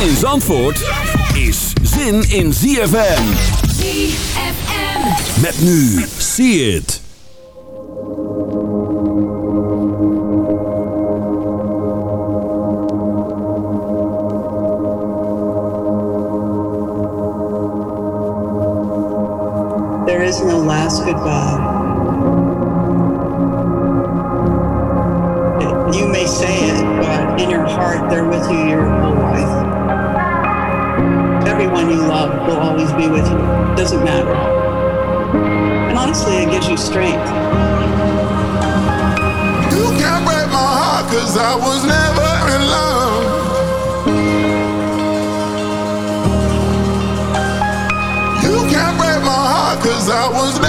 Zin in Zandvoort is zin in ZFM. ZFM. Met nu, see it. There is no last goodbye. You love will always be with you. Doesn't matter. And honestly, it gives you strength. You can't break my heart cause I was never in love. You can't break my heart cause I was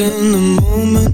in the moment.